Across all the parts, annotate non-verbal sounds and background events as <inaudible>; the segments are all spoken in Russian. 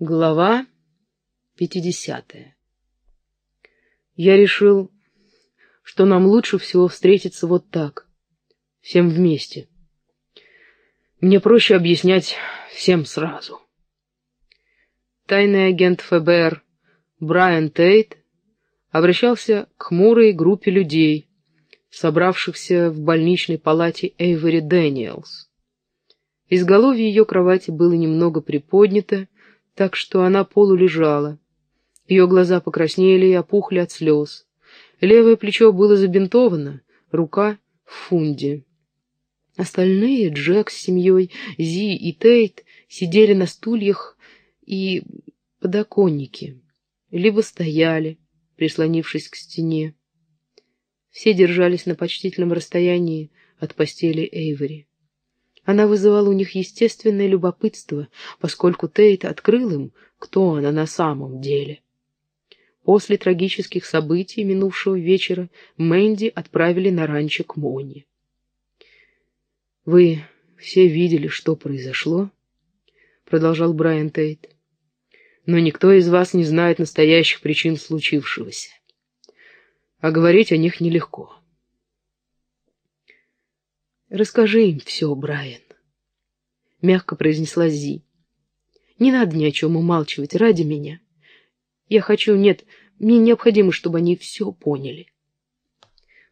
Глава 50. Я решил, что нам лучше всего встретиться вот так, всем вместе. Мне проще объяснять всем сразу. Тайный агент ФБР Брайан Тейт обращался к хмурой группе людей, собравшихся в больничной палате Эйвори Дэниелс. Изголовье ее кровати было немного приподнято, так что она полулежала. Ее глаза покраснели и опухли от слез. Левое плечо было забинтовано, рука в фунде. Остальные, Джек с семьей, Зи и Тейт, сидели на стульях и подоконнике, либо стояли, прислонившись к стене. Все держались на почтительном расстоянии от постели Эйвори. Она вызывала у них естественное любопытство, поскольку Тейт открыл им, кто она на самом деле. После трагических событий минувшего вечера Мэнди отправили на ранчо к Моне. «Вы все видели, что произошло?» — продолжал Брайан Тейт. «Но никто из вас не знает настоящих причин случившегося. А говорить о них нелегко». «Расскажи им все, Брайан», — мягко произнесла Зи. «Не надо ни о чем умалчивать ради меня. Я хочу, нет, мне необходимо, чтобы они все поняли».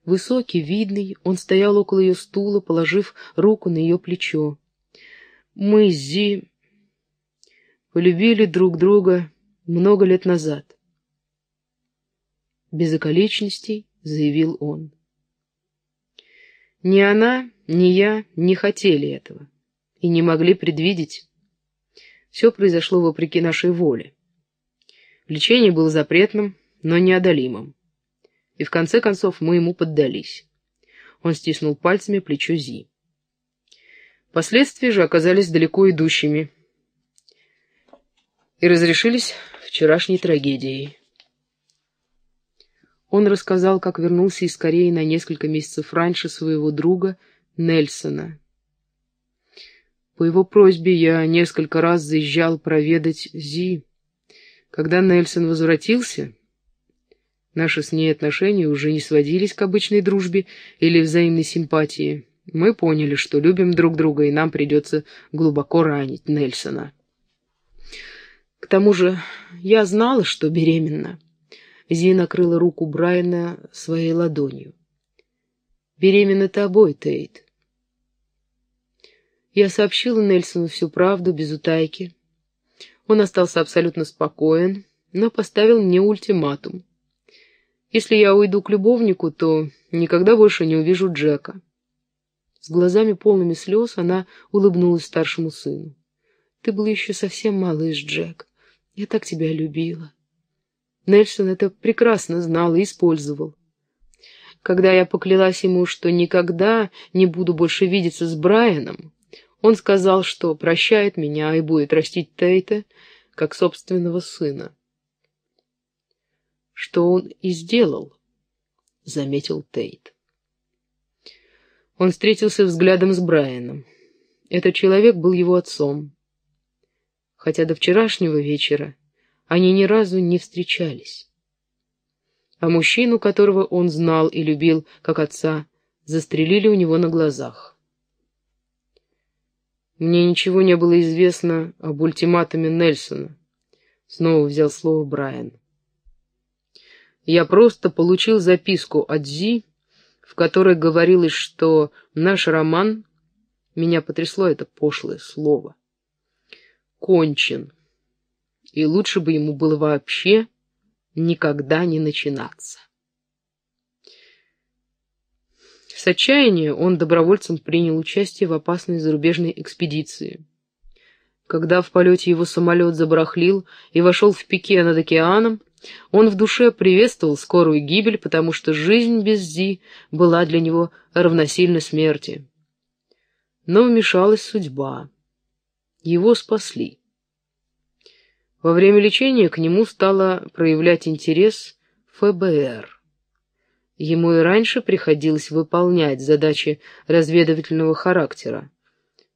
Высокий, видный, он стоял около ее стула, положив руку на ее плечо. «Мы с Зи полюбили друг друга много лет назад». Без околичностей заявил он. Ни она, ни я не хотели этого и не могли предвидеть. Все произошло вопреки нашей воле. Лечение было запретным, но неодолимым. И в конце концов мы ему поддались. Он стиснул пальцами плечо Зи. Последствия же оказались далеко идущими и разрешились вчерашней трагедией. Он рассказал, как вернулся из Кореи на несколько месяцев раньше своего друга Нельсона. По его просьбе я несколько раз заезжал проведать Зи. Когда Нельсон возвратился, наши с ней отношения уже не сводились к обычной дружбе или взаимной симпатии. Мы поняли, что любим друг друга, и нам придется глубоко ранить Нельсона. К тому же я знала, что беременна. Зи накрыла руку Брайана своей ладонью. «Беременна тобой, Тейт». Я сообщила Нельсону всю правду, без утайки. Он остался абсолютно спокоен, но поставил мне ультиматум. Если я уйду к любовнику, то никогда больше не увижу Джека. С глазами полными слез она улыбнулась старшему сыну. «Ты был еще совсем малыш, Джек. Я так тебя любила». Нельсон это прекрасно знал и использовал. Когда я поклялась ему, что никогда не буду больше видеться с Брайаном, он сказал, что прощает меня и будет растить Тейта, как собственного сына. Что он и сделал, — заметил Тейт. Он встретился взглядом с Брайаном. Этот человек был его отцом. Хотя до вчерашнего вечера они ни разу не встречались. А мужчину, которого он знал и любил как отца, застрелили у него на глазах. Мне ничего не было известно об ультиматуме Нельсона. Снова взял слово Брайан. Я просто получил записку от Зи, в которой говорилось, что наш роман, меня потрясло это пошлое слово, кончен и лучше бы ему было вообще никогда не начинаться. С отчаяния он добровольцем принял участие в опасной зарубежной экспедиции. Когда в полете его самолет забарахлил и вошел в пике над океаном, он в душе приветствовал скорую гибель, потому что жизнь без Зи была для него равносильна смерти. Но вмешалась судьба. Его спасли. Во время лечения к нему стало проявлять интерес ФБР. Ему и раньше приходилось выполнять задачи разведывательного характера.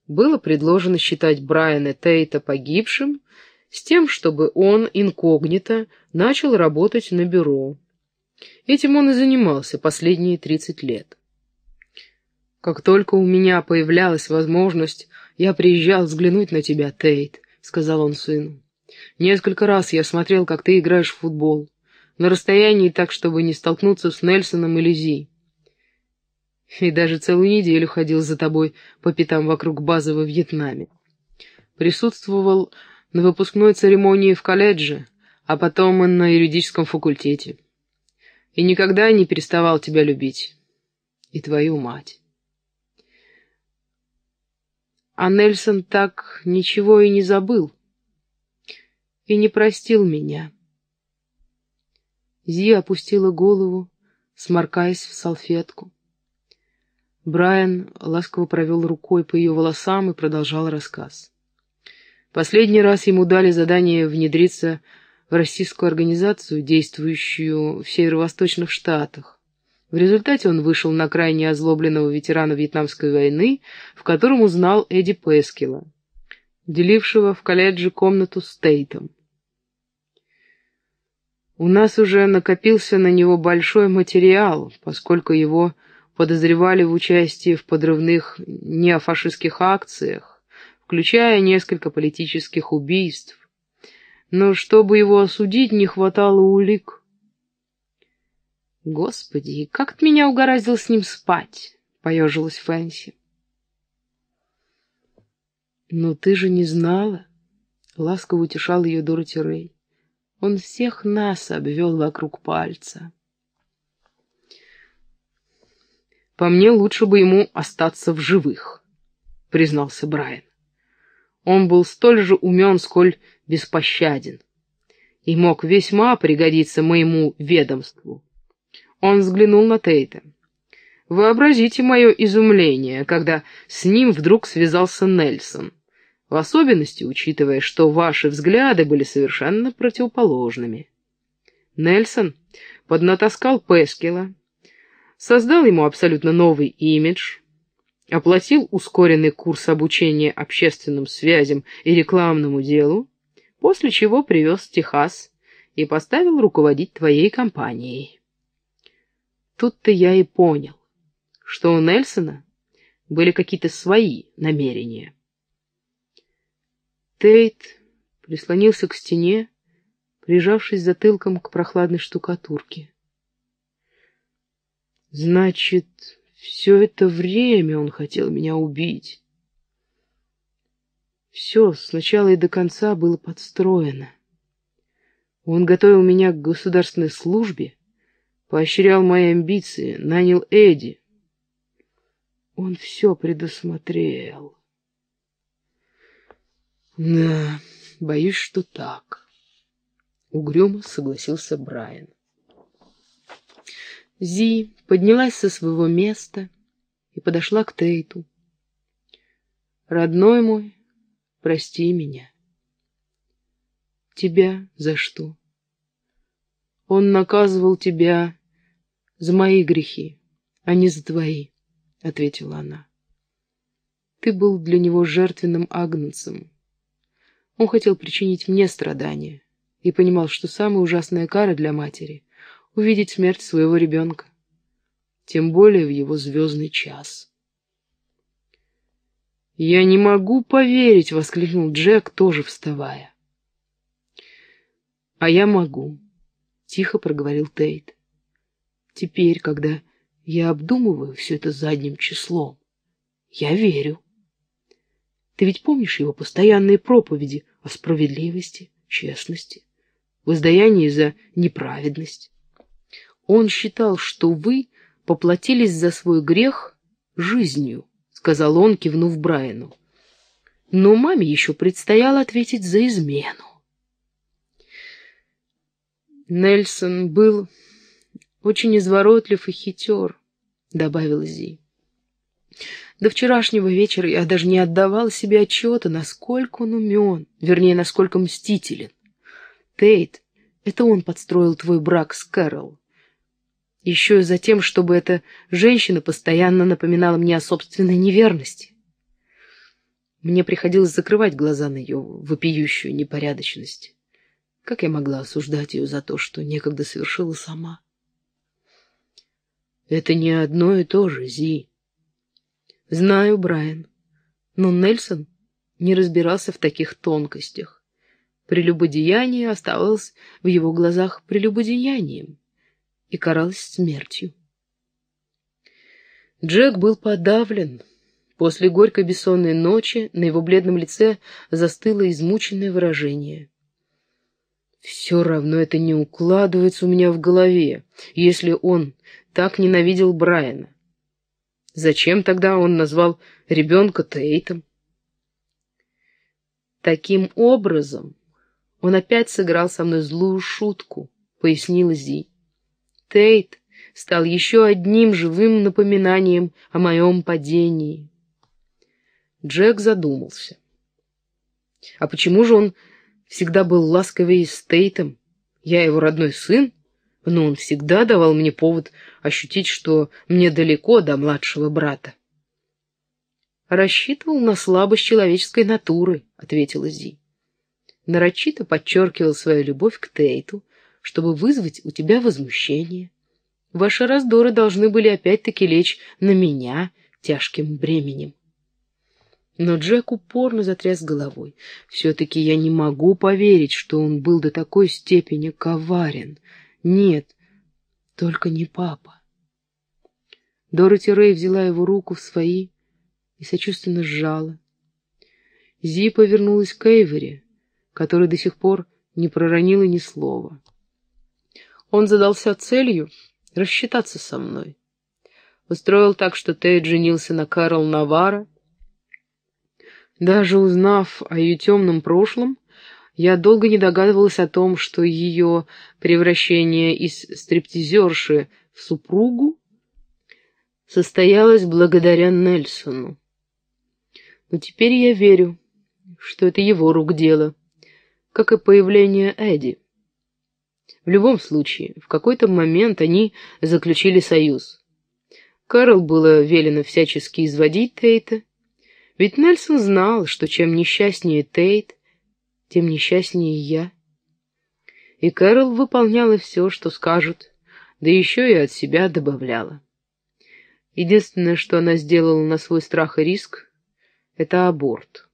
Было предложено считать Брайана Тейта погибшим с тем, чтобы он инкогнито начал работать на бюро. Этим он и занимался последние 30 лет. «Как только у меня появлялась возможность, я приезжал взглянуть на тебя, Тейт», — сказал он сыну. «Несколько раз я смотрел, как ты играешь в футбол, на расстоянии так, чтобы не столкнуться с Нельсоном или Зи. И даже целую неделю ходил за тобой по пятам вокруг базы во Вьетнаме. Присутствовал на выпускной церемонии в колледже, а потом и на юридическом факультете. И никогда не переставал тебя любить. И твою мать. А Нельсон так ничего и не забыл. И не простил меня. Зи опустила голову, сморкаясь в салфетку. Брайан ласково провел рукой по ее волосам и продолжал рассказ. Последний раз ему дали задание внедриться в российскую организацию, действующую в северо-восточных штатах. В результате он вышел на крайне озлобленного ветерана Вьетнамской войны, в котором узнал Эдди Пескила, делившего в колледже комнату с Тейтом. У нас уже накопился на него большой материал, поскольку его подозревали в участии в подрывных неофашистских акциях, включая несколько политических убийств. Но чтобы его осудить, не хватало улик. «Господи, как ты меня угораздил с ним спать?» — поежилась Фэнси. «Но ты же не знала?» — ласково утешал ее Дороти Рэй. «Он всех нас обвел вокруг пальца». «По мне лучше бы ему остаться в живых», — признался Брайан. Он был столь же умен, сколь беспощаден, и мог весьма пригодиться моему ведомству. Он взглянул на Тейта. Вообразите мое изумление, когда с ним вдруг связался Нельсон, в особенности учитывая, что ваши взгляды были совершенно противоположными. Нельсон поднатаскал Пескила, создал ему абсолютно новый имидж — оплатил ускоренный курс обучения общественным связям и рекламному делу, после чего привез в Техас и поставил руководить твоей компанией. Тут-то я и понял, что у Нельсона были какие-то свои намерения. Тейт прислонился к стене, прижавшись затылком к прохладной штукатурке. Значит, все это время он хотел меня убить. Все сначала и до конца было подстроено. Он готовил меня к государственной службе, поощрял мои амбиции, нанял Эдди. Он все предусмотрел. Да, боюсь, что так. Угрюмо согласился Брайан. Зи поднялась со своего места и подошла к Тейту. «Родной мой, прости меня». «Тебя за что?» «Он наказывал тебя за мои грехи, а не за твои», — ответила она. «Ты был для него жертвенным агнцем. Он хотел причинить мне страдания и понимал, что самая ужасная кара для матери увидеть смерть своего ребенка, тем более в его звездный час. «Я не могу поверить!» — воскликнул Джек, тоже вставая. «А я могу», — тихо проговорил Тейт. «Теперь, когда я обдумываю все это задним числом, я верю. Ты ведь помнишь его постоянные проповеди о справедливости, честности, воздаянии за неправедность? Он считал, что вы поплатились за свой грех жизнью, сказал он, кивнув Брайану. Но маме еще предстояло ответить за измену. Нельсон был очень изворотлив и хитер, добавил Зи. До вчерашнего вечера я даже не отдавал себе отчета, насколько он умен, вернее, насколько мстителен. Тейт, это он подстроил твой брак с Кэрол еще и за тем, чтобы эта женщина постоянно напоминала мне о собственной неверности. Мне приходилось закрывать глаза на ее вопиющую непорядочность. Как я могла осуждать ее за то, что некогда совершила сама? Это не одно и то же, Зи. Знаю, Брайан, но Нельсон не разбирался в таких тонкостях. Прелюбодеяние оставалось в его глазах прелюбодеянием и каралось смертью. Джек был подавлен. После горькой бессонной ночи на его бледном лице застыло измученное выражение. Все равно это не укладывается у меня в голове, если он так ненавидел Брайана. Зачем тогда он назвал ребенка Тейтом? Таким образом, он опять сыграл со мной злую шутку, пояснила Зи. Тейт стал еще одним живым напоминанием о моем падении. Джек задумался. А почему же он всегда был ласковее с Тейтом? Я его родной сын, но он всегда давал мне повод ощутить, что мне далеко до младшего брата. «Рассчитывал на слабость человеческой натуры», — ответила Зи. Нарочито подчеркивал свою любовь к Тейту, чтобы вызвать у тебя возмущение. Ваши раздоры должны были опять-таки лечь на меня тяжким бременем. Но Джек упорно затряс головой. Все-таки я не могу поверить, что он был до такой степени коварен. Нет, только не папа. Дороти Рэй взяла его руку в свои и сочувственно сжала. Зи повернулась к Эйвери, который до сих пор не проронила ни слова. Он задался целью рассчитаться со мной. Устроил так, что Тейт женился на Карл Навара. Даже узнав о ее темном прошлом, я долго не догадывалась о том, что ее превращение из стриптизерши в супругу состоялось благодаря Нельсону. Но теперь я верю, что это его рук дело, как и появление Эдди. В любом случае, в какой-то момент они заключили союз. Карл было велено всячески изводить Тейта, ведь Нельсон знал, что чем несчастнее Тейт, тем несчастнее я. И Кэрол выполняла все, что скажут, да еще и от себя добавляла. Единственное, что она сделала на свой страх и риск, это аборт.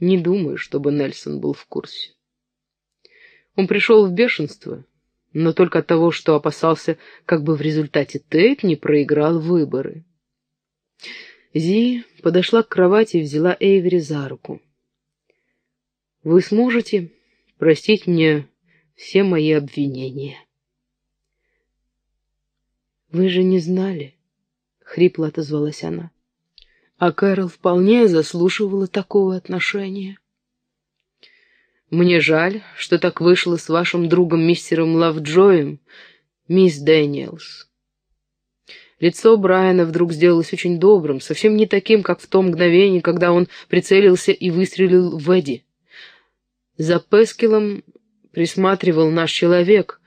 Не думаю, чтобы Нельсон был в курсе. Он пришел в бешенство, но только от того, что опасался, как бы в результате Тейт не проиграл выборы. Зи подошла к кровати и взяла Эйвери за руку. Вы сможете простить мне все мои обвинения. Вы же не знали, хрипло отозвалась она. А Кэрол вполне заслуживала такого отношения. Мне жаль, что так вышло с вашим другом мистером Лавджоем, мисс Дэниелс. Лицо Брайана вдруг сделалось очень добрым, совсем не таким, как в том мгновении, когда он прицелился и выстрелил в Эдди. За Пескилом присматривал наш человек,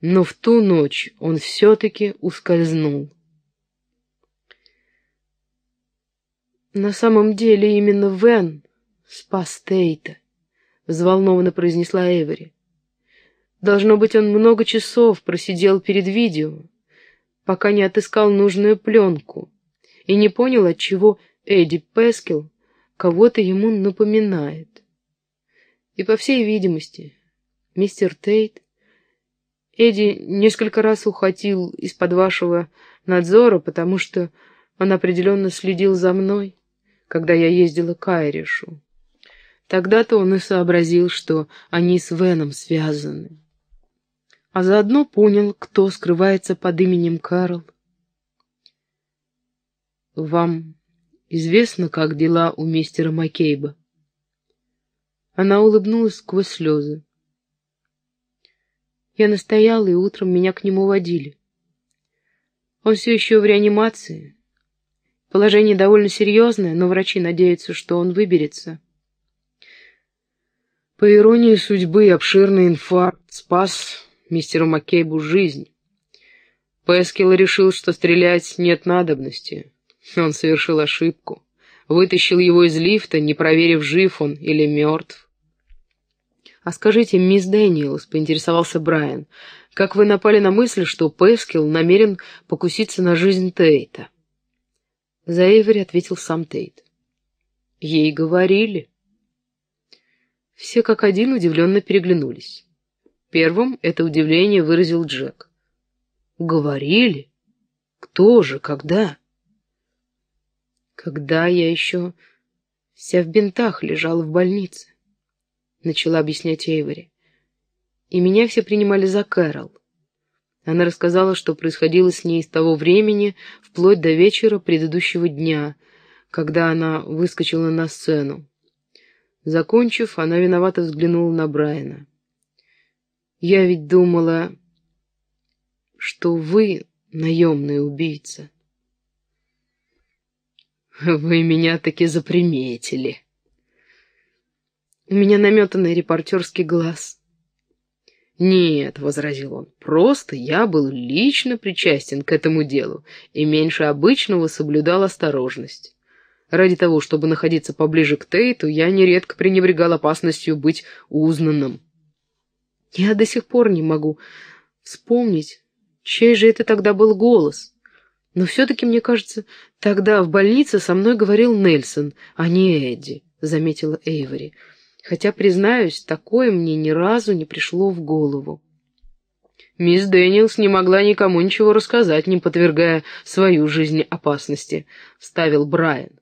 но в ту ночь он все-таки ускользнул. «На самом деле именно Вен спас Тейта», — взволнованно произнесла Эвери. «Должно быть, он много часов просидел перед видео, пока не отыскал нужную пленку и не понял, отчего Эдди Пескил кого-то ему напоминает. И, по всей видимости, мистер Тейт, Эдди несколько раз ухватил из-под вашего надзора, потому что он определенно следил за мной, когда я ездила к Айришу. Тогда-то он и сообразил, что они с Веном связаны. А заодно понял, кто скрывается под именем Карл. «Вам известно, как дела у мистера Маккейба?» Она улыбнулась сквозь слезы. Я настояла, и утром меня к нему водили. Он все еще в реанимации. Положение довольно серьезное, но врачи надеются, что он выберется. По иронии судьбы, обширный инфаркт спас мистеру Маккейбу жизнь. Пескил решил, что стрелять нет надобности. Он совершил ошибку. Вытащил его из лифта, не проверив, жив он или мертв. «А скажите, мисс Дэниелс», — поинтересовался Брайан, — «как вы напали на мысль, что Пескил намерен покуситься на жизнь Тейта?» За Эйвери ответил сам Тейт. «Ей говорили». Все как один удивленно переглянулись. Первым это удивление выразил Джек. «Говорили? Кто же? Когда?» «Когда я еще вся в бинтах лежала в больнице», — начала объяснять Эйвори. «И меня все принимали за Кэрол. Она рассказала, что происходило с ней с того времени, вплоть до вечера предыдущего дня, когда она выскочила на сцену. Закончив, она виновато взглянула на Брайана. «Я ведь думала, что вы наемный убийца». <laughs> «Вы меня таки заприметили». «У меня наметанный репортерский глаз». «Нет», — возразил он, — «просто я был лично причастен к этому делу и меньше обычного соблюдал осторожность. Ради того, чтобы находиться поближе к Тейту, я нередко пренебрегал опасностью быть узнанным. Я до сих пор не могу вспомнить, чей же это тогда был голос. Но все-таки, мне кажется, тогда в больнице со мной говорил Нельсон, а не Эдди, — заметила Эйвори. Хотя, признаюсь, такое мне ни разу не пришло в голову. Мисс Дэниелс не могла никому ничего рассказать, не подвергая свою жизнь опасности, — вставил Брайан.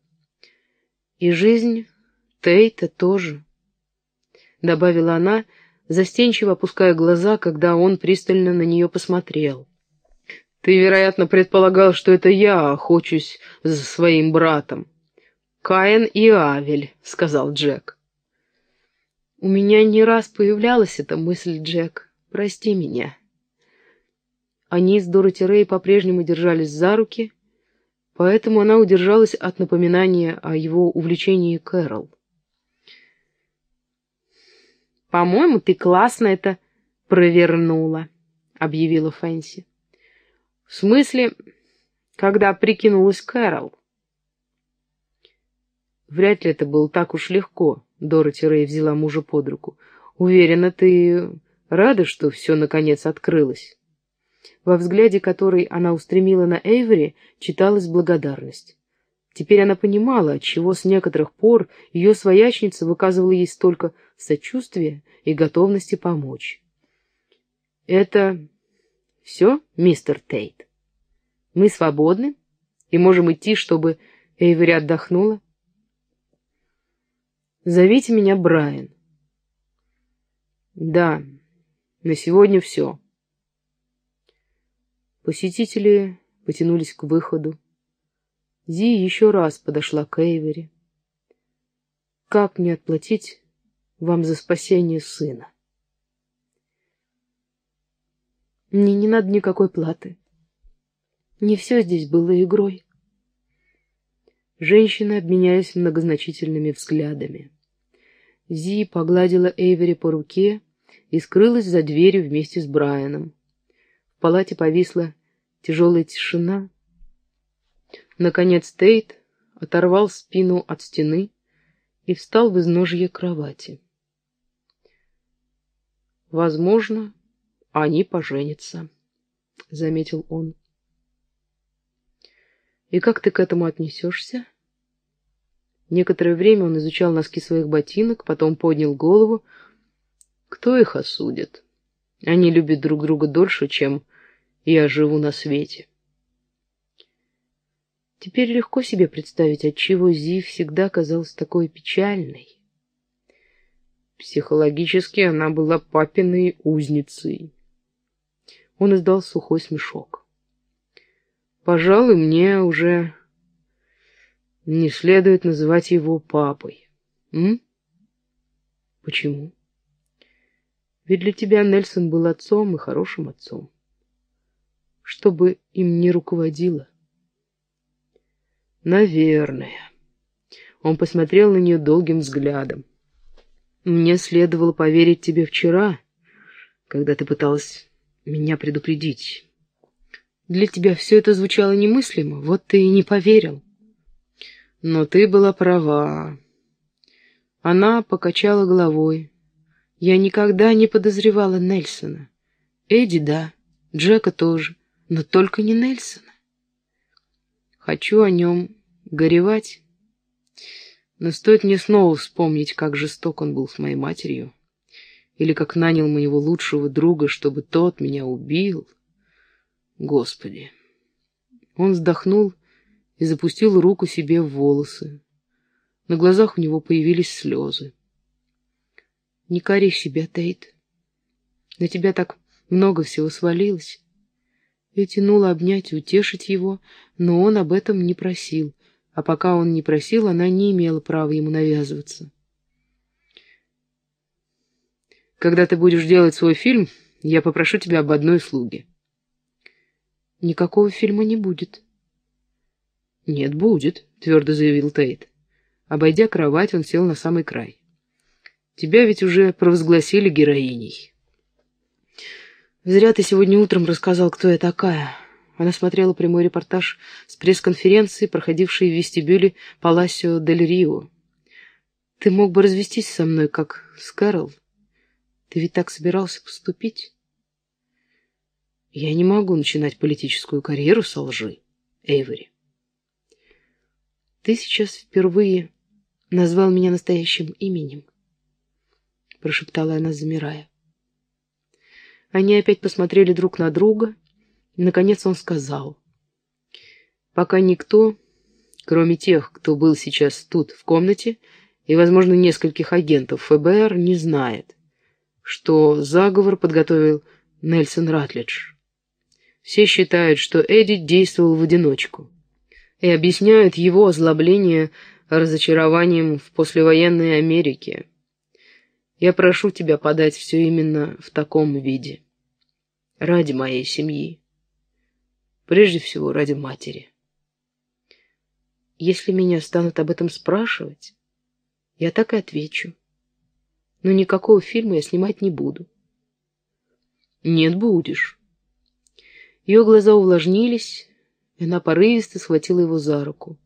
И жизнь Тейта тоже, — добавила она, застенчиво опуская глаза, когда он пристально на нее посмотрел. «Ты, вероятно, предполагал, что это я охочусь за своим братом». «Каин и Авель», — сказал Джек. «У меня не раз появлялась эта мысль, Джек. Прости меня». Они с Дороти Рэй по-прежнему держались за руки, поэтому она удержалась от напоминания о его увлечении Кэрол. «По-моему, ты классно это провернула», — объявила Фэнси. «В смысле, когда прикинулась Кэрол?» Вряд ли это было так уж легко, — Дороти Рэй взяла мужа под руку. «Уверена, ты рада, что все наконец открылось?» Во взгляде, который она устремила на Эйвери, читалась благодарность. Теперь она понимала, отчего с некоторых пор ее своячница выказывала ей столько сочувствия и готовности помочь. «Это все, мистер Тейт? Мы свободны и можем идти, чтобы Эйвери отдохнула?» «Зовите меня Брайан». «Да, на сегодня все». Посетители потянулись к выходу. Зи еще раз подошла к Эйвери. «Как мне отплатить вам за спасение сына?» «Мне не надо никакой платы. Не все здесь было игрой». Женщины обменялись многозначительными взглядами. Зи погладила Эйвери по руке и скрылась за дверью вместе с Брайаном. В палате повисла тяжелая тишина. Наконец Тейт оторвал спину от стены и встал в изножье кровати. «Возможно, они поженятся», — заметил он. «И как ты к этому отнесешься?» Некоторое время он изучал носки своих ботинок, потом поднял голову. «Кто их осудит? Они любят друг друга дольше, чем я живу на свете. Теперь легко себе представить, отчего Зи всегда казалась такой печальной. Психологически она была папиной узницей. Он издал сухой смешок. Пожалуй, мне уже не следует называть его папой. М? Почему? Ведь для тебя Нельсон был отцом и хорошим отцом чтобы им не руководила. Наверное. Он посмотрел на нее долгим взглядом. Мне следовало поверить тебе вчера, когда ты пыталась меня предупредить. Для тебя все это звучало немыслимо, вот ты и не поверил. Но ты была права. Она покачала головой. Я никогда не подозревала Нельсона. Эдди, да, Джека тоже, но только не Нельсона. Хочу о нем горевать, но стоит мне снова вспомнить, как жесток он был с моей матерью, или как нанял моего лучшего друга, чтобы тот меня убил. Господи! Он вздохнул и запустил руку себе в волосы. На глазах у него появились слезы. «Не кори себя, Тейт. На тебя так много всего свалилось». Я тянула обнять и утешить его, но он об этом не просил, а пока он не просил, она не имела права ему навязываться. «Когда ты будешь делать свой фильм, я попрошу тебя об одной услуге». «Никакого фильма не будет», «Нет, будет», — твердо заявил Тейт. Обойдя кровать, он сел на самый край. «Тебя ведь уже провозгласили героиней». «Зря ты сегодня утром рассказал, кто я такая». Она смотрела прямой репортаж с пресс-конференции, проходившей в вестибюле Паласио дель Рио. «Ты мог бы развестись со мной, как с Кэрол. Ты ведь так собирался поступить?» «Я не могу начинать политическую карьеру со лжи, Эйвори. Ты сейчас впервые назвал меня настоящим именем, прошептала она, замирая. Они опять посмотрели друг на друга, и, наконец, он сказал. Пока никто, кроме тех, кто был сейчас тут, в комнате, и, возможно, нескольких агентов ФБР, не знает, что заговор подготовил Нельсон Ратлидж. Все считают, что Эдди действовал в одиночку и объясняют его озлобление разочарованием в послевоенной Америке. Я прошу тебя подать все именно в таком виде. Ради моей семьи. Прежде всего, ради матери. Если меня станут об этом спрашивать, я так и отвечу. Но никакого фильма я снимать не буду. Нет, будешь. Ее глаза увлажнились, и она порывисто схватила его за руку.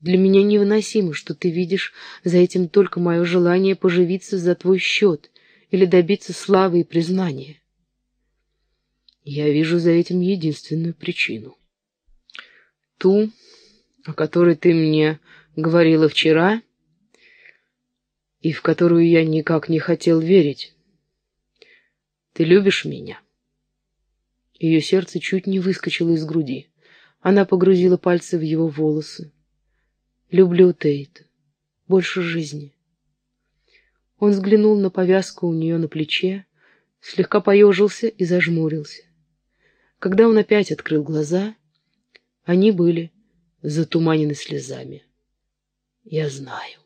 «Для меня невыносимо, что ты видишь за этим только мое желание поживиться за твой счет или добиться славы и признания. Я вижу за этим единственную причину. Ту, о которой ты мне говорила вчера, и в которую я никак не хотел верить. Ты любишь меня?» Ее сердце чуть не выскочило из груди. Она погрузила пальцы в его волосы. «Люблю Тейт. Больше жизни». Он взглянул на повязку у нее на плече, слегка поежился и зажмурился. Когда он опять открыл глаза, они были затуманены слезами. «Я знаю».